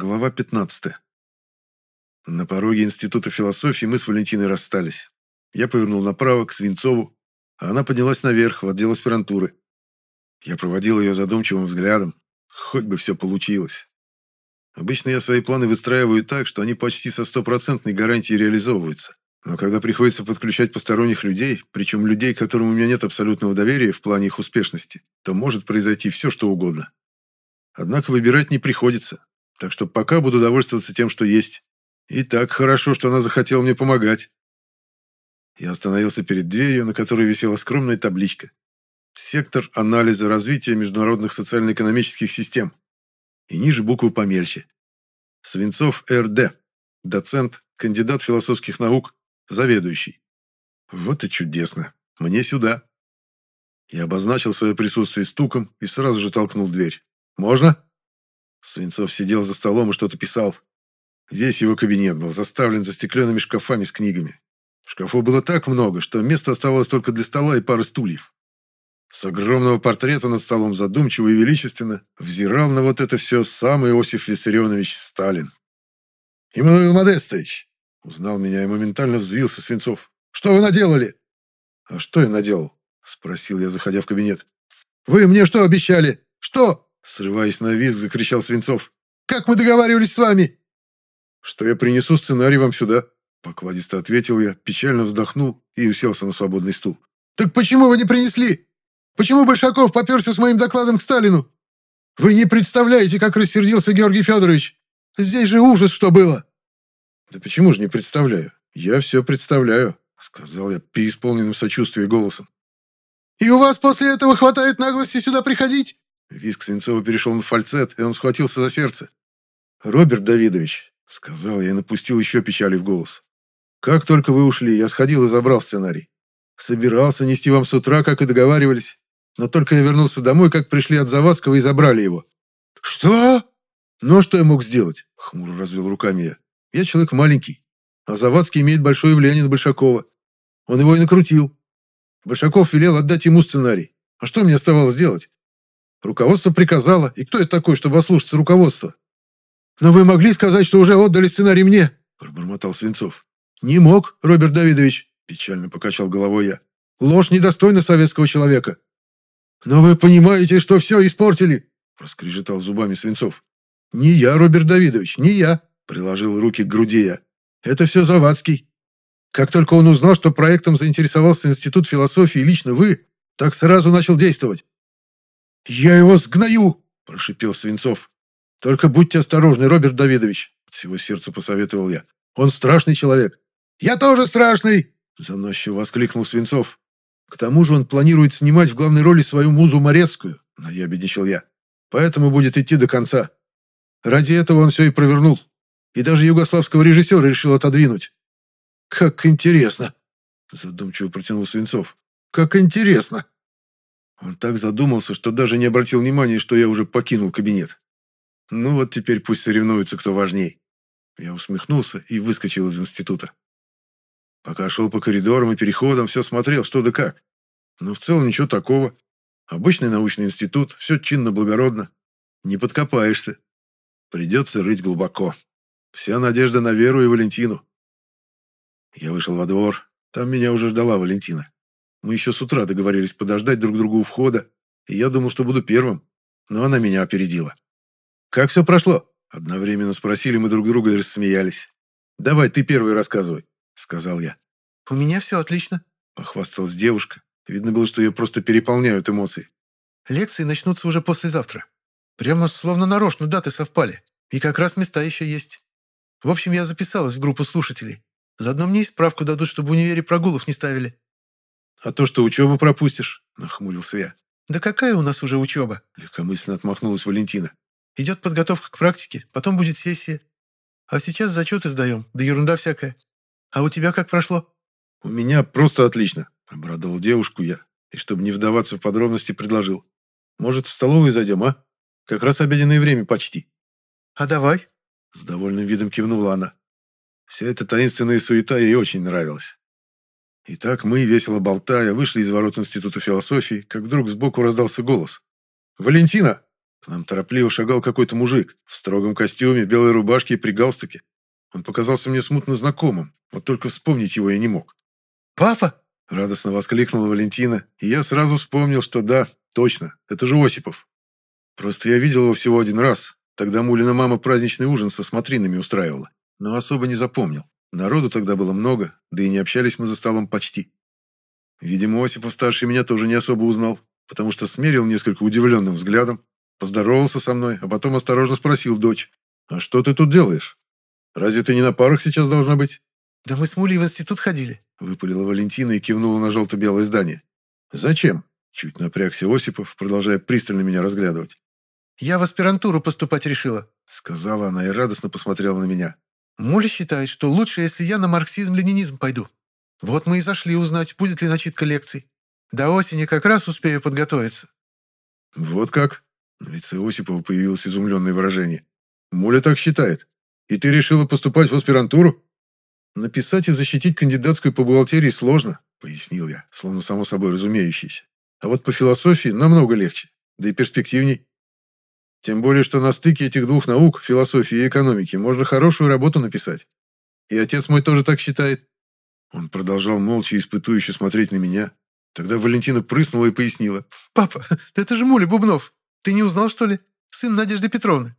Глава 15. На пороге Института философии мы с Валентиной расстались. Я повернул направо, к Свинцову, а она поднялась наверх, в отдел аспирантуры. Я проводил ее задумчивым взглядом. Хоть бы все получилось. Обычно я свои планы выстраиваю так, что они почти со стопроцентной гарантией реализовываются. Но когда приходится подключать посторонних людей, причем людей, которым у меня нет абсолютного доверия в плане их успешности, то может произойти все, что угодно. Однако выбирать не приходится. Так что пока буду довольствоваться тем, что есть. И так хорошо, что она захотела мне помогать. Я остановился перед дверью, на которой висела скромная табличка. Сектор анализа развития международных социально-экономических систем. И ниже букву помельче. Свинцов Р.Д. Доцент, кандидат философских наук, заведующий. Вот и чудесно. Мне сюда. Я обозначил свое присутствие стуком и сразу же толкнул дверь. «Можно?» Свинцов сидел за столом и что-то писал. Весь его кабинет был заставлен застекленными шкафами с книгами. Шкафов было так много, что место оставалось только для стола и пары стульев. С огромного портрета над столом задумчиво и величественно взирал на вот это все сам Иосиф Виссарионович Сталин. «Иммануил Модестович!» Узнал меня и моментально взвился Свинцов. «Что вы наделали?» «А что я наделал?» Спросил я, заходя в кабинет. «Вы мне что обещали? Что?» Срываясь на визг, закричал Свинцов. «Как мы договаривались с вами?» «Что я принесу сценарий вам сюда», — покладисто ответил я, печально вздохнул и уселся на свободный стул. «Так почему вы не принесли? Почему Большаков поперся с моим докладом к Сталину? Вы не представляете, как рассердился Георгий Федорович. Здесь же ужас, что было!» «Да почему же не представляю? Я все представляю», — сказал я переисполненным сочувствием голосом. «И у вас после этого хватает наглости сюда приходить? Виск Свинцова перешел на фальцет, и он схватился за сердце. «Роберт Давидович», — сказал я и напустил еще печали в голос. «Как только вы ушли, я сходил и забрал сценарий. Собирался нести вам с утра, как и договаривались. Но только я вернулся домой, как пришли от Завадского и забрали его». «Что?» «Ну, а что я мог сделать?» — хмуро развел руками я. «Я человек маленький, а Завадский имеет большое влияние на Большакова. Он его и накрутил. Большаков велел отдать ему сценарий. А что мне оставалось делать? Руководство приказало. И кто это такой, чтобы ослушаться руководства? Но вы могли сказать, что уже отдали сценарий мне, пробормотал Свинцов. Не мог, Роберт Давидович, печально покачал головой я. Ложь недостойна советского человека. Но вы понимаете, что все испортили, проскрежетал зубами Свинцов. Не я, Роберт Давидович, не я, приложил руки к груди я. Это все Завадский. Как только он узнал, что проектом заинтересовался Институт философии лично вы, так сразу начал действовать. «Я его сгною!» – прошипел Свинцов. «Только будьте осторожны, Роберт Давидович!» – от всего сердца посоветовал я. «Он страшный человек!» «Я тоже страшный!» – заносчиво воскликнул Свинцов. «К тому же он планирует снимать в главной роли свою музу Морецкую», – наябедничал я. «Поэтому будет идти до конца. Ради этого он все и провернул. И даже югославского режиссера решил отодвинуть». «Как интересно!» – задумчиво протянул Свинцов. «Как интересно!» Он так задумался, что даже не обратил внимания, что я уже покинул кабинет. Ну вот теперь пусть соревнуются, кто важней. Я усмехнулся и выскочил из института. Пока шел по коридорам и переходам, все смотрел, что да как. Но в целом ничего такого. Обычный научный институт, все чинно-благородно. Не подкопаешься. Придется рыть глубоко. Вся надежда на Веру и Валентину. Я вышел во двор. Там меня уже ждала Валентина. Мы еще с утра договорились подождать друг друга у входа, и я думал, что буду первым, но она меня опередила. «Как все прошло?» Одновременно спросили мы друг друга и рассмеялись. «Давай, ты первый рассказывай», — сказал я. «У меня все отлично», — похвасталась девушка. Видно было, что ее просто переполняют эмоции. «Лекции начнутся уже послезавтра. Прямо словно нарочно даты совпали. И как раз места еще есть. В общем, я записалась в группу слушателей. Заодно мне и справку дадут, чтобы в универе прогулов не ставили. «А то, что учебу пропустишь?» – нахмурился я. «Да какая у нас уже учеба?» – легкомысленно отмахнулась Валентина. «Идет подготовка к практике, потом будет сессия. А сейчас зачеты сдаем, да ерунда всякая. А у тебя как прошло?» «У меня просто отлично», – обрадовал девушку я. И чтобы не вдаваться в подробности, предложил. «Может, в столовую зайдем, а? Как раз обеденное время почти». «А давай?» – с довольным видом кивнула она. Вся эта таинственная суета ей очень нравилась. Итак, мы, весело болтая, вышли из ворот Института философии, как вдруг сбоку раздался голос. «Валентина!» К нам торопливо шагал какой-то мужик в строгом костюме, белой рубашке и при галстуке. Он показался мне смутно знакомым, вот только вспомнить его я не мог. «Папа!» — радостно воскликнула Валентина, и я сразу вспомнил, что да, точно, это же Осипов. Просто я видел его всего один раз. Тогда Мулина мама праздничный ужин со смотринами устраивала, но особо не запомнил. Народу тогда было много, да и не общались мы за столом почти. Видимо, Осипов-старший меня тоже не особо узнал, потому что смерил несколько удивленным взглядом, поздоровался со мной, а потом осторожно спросил дочь, «А что ты тут делаешь? Разве ты не на парах сейчас должна быть?» «Да мы с Мулей в институт ходили», — выпалила Валентина и кивнула на желто-белое здание. «Зачем?» — чуть напрягся Осипов, продолжая пристально меня разглядывать. «Я в аспирантуру поступать решила», — сказала она и радостно посмотрела на меня. «Муля считает, что лучше, если я на марксизм-ленинизм пойду. Вот мы и зашли узнать, будет ли начитка лекций. До осени как раз успею подготовиться». «Вот как?» На лице Осипова появилось изумленное выражение. «Муля так считает. И ты решила поступать в аспирантуру?» «Написать и защитить кандидатскую по бухгалтерии сложно», — пояснил я, словно само собой разумеющееся. «А вот по философии намного легче, да и перспективней. Тем более, что на стыке этих двух наук, философии и экономики, можно хорошую работу написать. И отец мой тоже так считает. Он продолжал молча и испытующе смотреть на меня. Тогда Валентина прыснула и пояснила. «Папа, это же Муля Бубнов. Ты не узнал, что ли? Сын Надежды Петровны».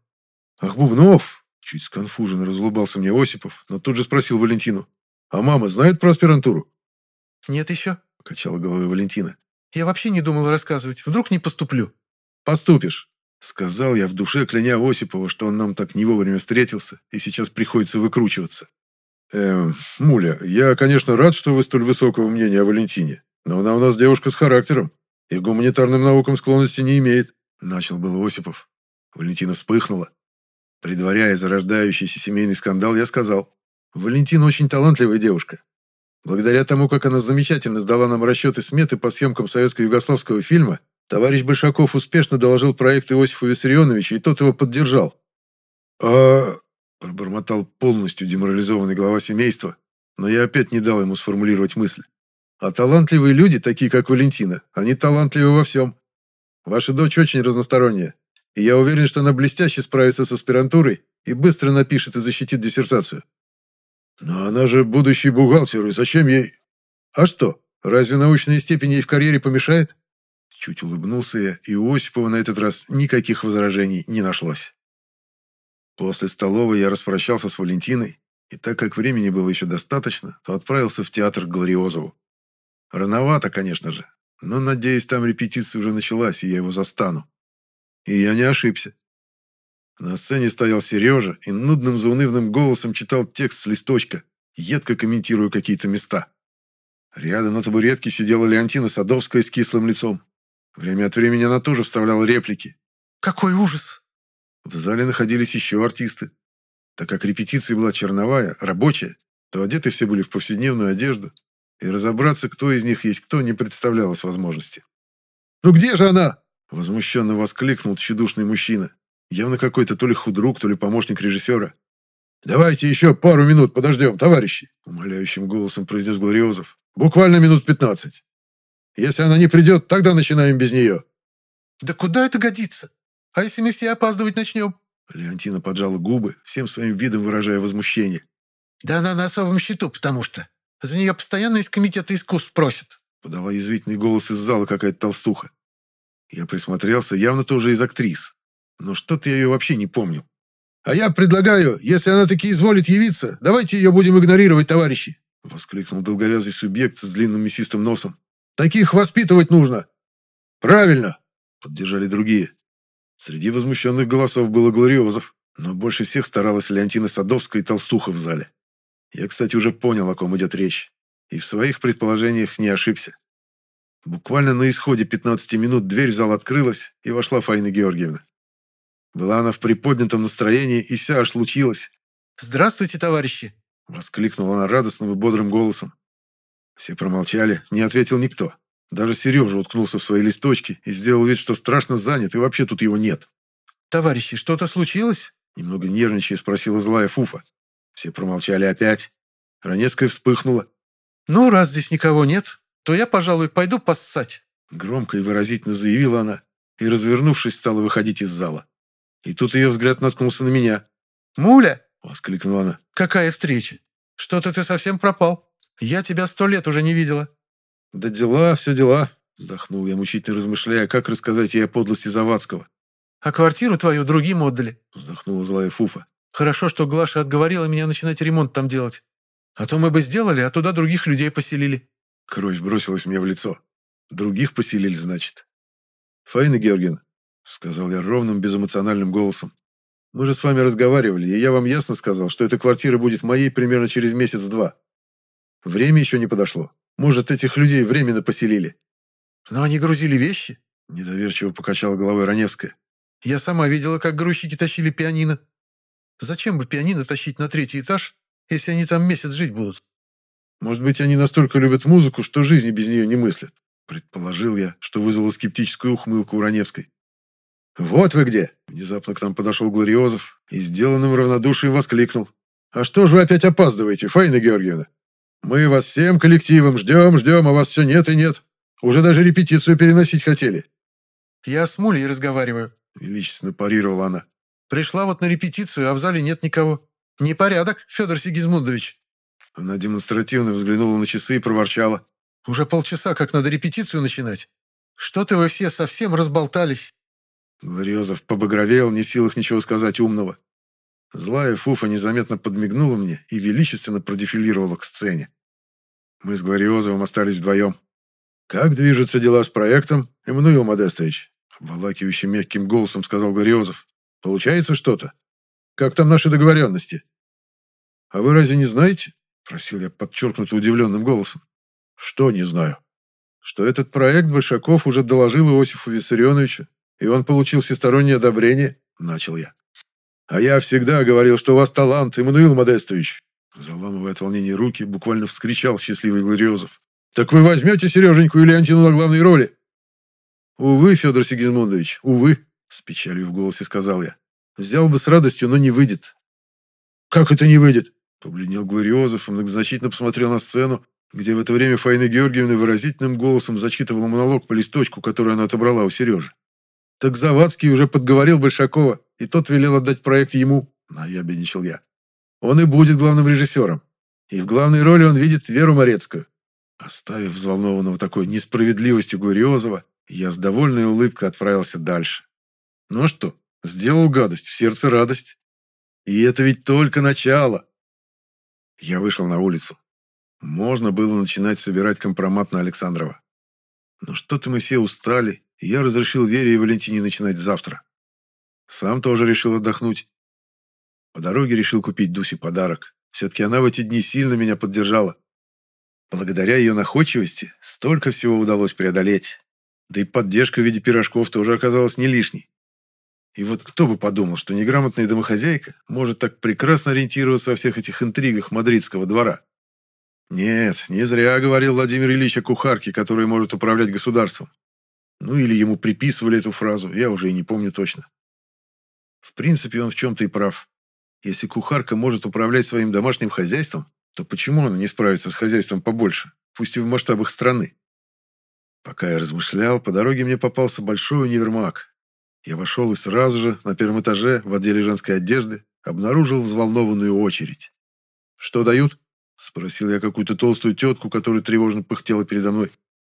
«Ах, Бубнов!» Чуть сконфуженно разулыбался мне Осипов, но тут же спросил Валентину. «А мама знает про аспирантуру?» «Нет еще», — покачала головой Валентина. «Я вообще не думала рассказывать. Вдруг не поступлю». «Поступишь», Сказал я в душе, кляня Осипова, что он нам так не вовремя встретился, и сейчас приходится выкручиваться. «Эм, Муля, я, конечно, рад, что вы столь высокого мнения о Валентине, но она у нас девушка с характером и к гуманитарным наукам склонности не имеет», — начал был Осипов. Валентина вспыхнула. Предваряя зарождающийся семейный скандал, я сказал, «Валентина очень талантливая девушка. Благодаря тому, как она замечательно сдала нам расчеты сметы по съемкам советско-югославского фильма, Товарищ Большаков успешно доложил проект Иосифу Виссарионовичу, и тот его поддержал. «А...» – пробормотал полностью деморализованный глава семейства, но я опять не дал ему сформулировать мысль. «А талантливые люди, такие как Валентина, они талантливы во всем. Ваша дочь очень разносторонняя, и я уверен, что она блестяще справится с аспирантурой и быстро напишет и защитит диссертацию. Но она же будущий бухгалтер, и зачем ей... А что, разве научная степень ей в карьере помешает? Чуть улыбнулся я, и у Осипова на этот раз никаких возражений не нашлось. После столовой я распрощался с Валентиной, и так как времени было еще достаточно, то отправился в театр к Глориозову. Рановато, конечно же, но, надеюсь, там репетиция уже началась, и я его застану. И я не ошибся. На сцене стоял Сережа и нудным заунывным голосом читал текст с листочка, едко комментируя какие-то места. Рядом на табуретке сидела Леонтина Садовская с кислым лицом. Время от времени она тоже вставляла реплики. «Какой ужас!» В зале находились еще артисты. Так как репетиция была черновая, рабочая, то одеты все были в повседневную одежду, и разобраться, кто из них есть кто, не представлялось возможности. «Ну где же она?» – возмущенно воскликнул тщедушный мужчина. Явно какой-то то ли худрук, то ли помощник режиссера. «Давайте еще пару минут подождем, товарищи!» – умоляющим голосом произнес Глориозов. «Буквально минут пятнадцать». Если она не придет, тогда начинаем без нее». «Да куда это годится? А если мы все опаздывать начнем?» Леонтина поджала губы, всем своим видом выражая возмущение. «Да она на особом счету, потому что за нее постоянно из комитета искусств просят», подала язвительный голос из зала какая-то толстуха. Я присмотрелся, явно тоже из актрис. Но что-то я ее вообще не помнил. «А я предлагаю, если она таки изволит явиться, давайте ее будем игнорировать, товарищи!» Воскликнул долговязый субъект с длинным мясистым носом. Таких воспитывать нужно!» «Правильно!» — поддержали другие. Среди возмущенных голосов было Глориозов, но больше всех старалась Леонтина Садовская и Толстуха в зале. Я, кстати, уже понял, о ком идет речь, и в своих предположениях не ошибся. Буквально на исходе 15 минут дверь в зал открылась, и вошла Фаина Георгиевна. Была она в приподнятом настроении, и вся аж случилась. «Здравствуйте, товарищи!» — воскликнула она радостным и бодрым голосом. Все промолчали, не ответил никто. Даже Сережа уткнулся в свои листочки и сделал вид, что страшно занят, и вообще тут его нет. «Товарищи, что-то случилось?» Немного нервничая спросила злая Фуфа. Все промолчали опять. Ранецкая вспыхнула. «Ну, раз здесь никого нет, то я, пожалуй, пойду поссать». Громко и выразительно заявила она и, развернувшись, стала выходить из зала. И тут ее взгляд наткнулся на меня. «Муля!» — воскликнула она. «Какая встреча? Что-то ты совсем пропал. Я тебя сто лет уже не видела». «Да дела, все дела», — вздохнул я, мучительно размышляя, как рассказать ей о подлости Завадского. «А квартиру твою другим отдали», — вздохнула злая Фуфа. «Хорошо, что Глаша отговорила меня начинать ремонт там делать. А то мы бы сделали, а туда других людей поселили». Кровь бросилась мне в лицо. «Других поселили, значит?» «Фаина Георгиевна», — сказал я ровным, безэмоциональным голосом. «Мы же с вами разговаривали, и я вам ясно сказал, что эта квартира будет моей примерно через месяц-два. Время еще не подошло. Может, этих людей временно поселили». «Но они грузили вещи?» — недоверчиво покачала головой Раневская. «Я сама видела, как грузчики тащили пианино. Зачем бы пианино тащить на третий этаж, если они там месяц жить будут?» «Может быть, они настолько любят музыку, что жизни без нее не мыслят. Предположил я, что вызвало скептическую ухмылку у Раневской. «Вот вы где!» Внезапно к нам подошел Глориозов и сделанным равнодушием воскликнул. «А что же вы опять опаздываете, Фаина Георгиевна? Мы вас всем коллективом ждем, ждем, а вас все нет и нет. Уже даже репетицию переносить хотели». «Я с Мулей разговариваю», — величественно парировала она. «Пришла вот на репетицию, а в зале нет никого. Непорядок, Федор Сигизмундович». Она демонстративно взглянула на часы и проворчала. Уже полчаса, как надо репетицию начинать. Что-то вы все совсем разболтались». Глориозов побагровел, не в силах ничего сказать умного. Злая Фуфа незаметно подмигнула мне и величественно продефилировала к сцене. Мы с Глориозовым остались вдвоем. «Как движутся дела с проектом, Эммануил Модестович?» Обволакивающим мягким голосом сказал Глориозов. «Получается что-то? Как там наши договоренности?» «А вы разве не знаете?» Просил я подчеркнуто удивленным голосом. Что не знаю? Что этот проект Большаков уже доложил Иосифу Виссарионовичу, и он получил всестороннее одобрение, начал я. А я всегда говорил, что у вас талант, Эммануил Модестович. Заламывая от волнения руки, буквально вскричал счастливый Глориозов. «Так вы возьмете Сереженьку и Леонтину на главной роли?» «Увы, Федор Сигизмундович, увы», — с печалью в голосе сказал я. «Взял бы с радостью, но не выйдет». «Как это не выйдет?» — побледнел Глориозов и многозначительно посмотрел на сцену, где в это время Фаина Георгиевна выразительным голосом зачитывала монолог по листочку, который она отобрала у Сережи. Так Завадский уже подговорил Большакова, и тот велел отдать проект ему, наябедничал я. Он и будет главным режиссером. И в главной роли он видит Веру Морецкую. Оставив взволнованного такой несправедливостью Глориозова, я с довольной улыбкой отправился дальше. Ну а что, сделал гадость, в сердце радость. И это ведь только начало. Я вышел на улицу. Можно было начинать собирать компромат на Александрова. Но что-то мы все устали, и я разрешил Вере и Валентине начинать завтра. Сам тоже решил отдохнуть. По дороге решил купить Дусе подарок. Все-таки она в эти дни сильно меня поддержала. Благодаря ее находчивости столько всего удалось преодолеть. Да и поддержка в виде пирожков тоже оказалась не лишней. И вот кто бы подумал, что неграмотная домохозяйка может так прекрасно ориентироваться во всех этих интригах мадридского двора. Нет, не зря говорил Владимир Ильич о кухарке, которая может управлять государством. Ну или ему приписывали эту фразу, я уже и не помню точно. В принципе, он в чем-то и прав. Если кухарка может управлять своим домашним хозяйством, то почему она не справится с хозяйством побольше, пусть и в масштабах страны? Пока я размышлял, по дороге мне попался большой универмаг. Я вошел и сразу же, на первом этаже, в отделе женской одежды, обнаружил взволнованную очередь. «Что дают?» — спросил я какую-то толстую тетку, которая тревожно пыхтела передо мной.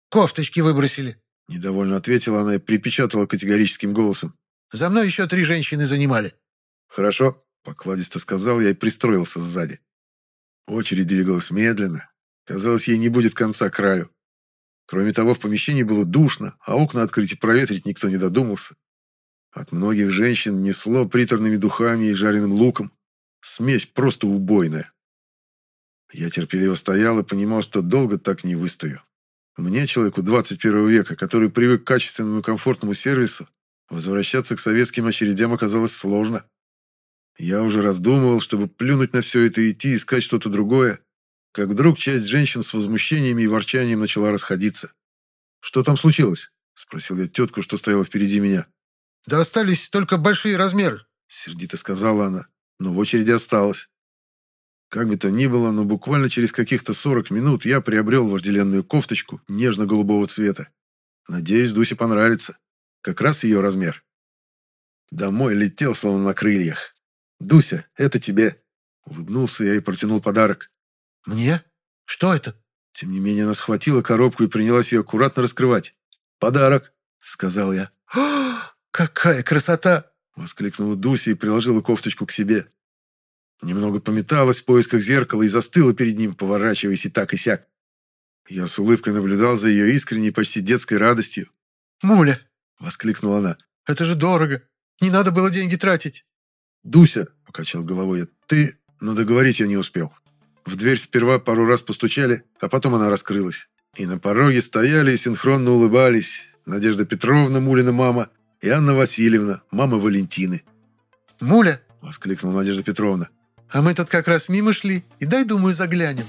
«Кофточки выбросили», — недовольно ответила она и припечатала категорическим голосом. «За мной еще три женщины занимали». «Хорошо», — покладисто сказал я и пристроился сзади. Очередь двигалась медленно. Казалось, ей не будет конца краю. Кроме того, в помещении было душно, а окна открыть и проветрить никто не додумался. От многих женщин несло приторными духами и жареным луком. Смесь просто убойная. Я терпеливо стоял и понимал, что долго так не выстою. Мне, человеку 21 века, который привык к качественному и комфортному сервису, возвращаться к советским очередям оказалось сложно. Я уже раздумывал, чтобы плюнуть на все это и идти искать что-то другое, как вдруг часть женщин с возмущениями и ворчанием начала расходиться. «Что там случилось?» – спросил я тетку, что стояла впереди меня. «Да остались только большие размеры», – сердито сказала она, но в очереди осталась. Как бы то ни было, но буквально через каких-то 40 минут я приобрел вожделенную кофточку нежно-голубого цвета. Надеюсь, Дусе понравится. Как раз ее размер. Домой летел, словно на крыльях. «Дуся, это тебе!» Улыбнулся я и протянул подарок. «Мне? Что это?» Тем не менее, она схватила коробку и принялась ее аккуратно раскрывать. «Подарок!» — сказал я. «О, какая красота!» — воскликнула Дуся и приложила кофточку к себе. Немного пометалась в поисках зеркала и застыла перед ним, поворачиваясь и так и сяк. Я с улыбкой наблюдал за ее искренней, почти детской радостью. «Муля!» — воскликнула она. «Это же дорого! Не надо было деньги тратить!» «Дуся!» — покачал головой я. «Ты...» Но договорить я не успел. В дверь сперва пару раз постучали, а потом она раскрылась. И на пороге стояли и синхронно улыбались Надежда Петровна, Мулина мама, и Анна Васильевна, мама Валентины. «Муля!» — воскликнула Надежда Петровна. «А мы тут как раз мимо шли, и дай, думаю, заглянем».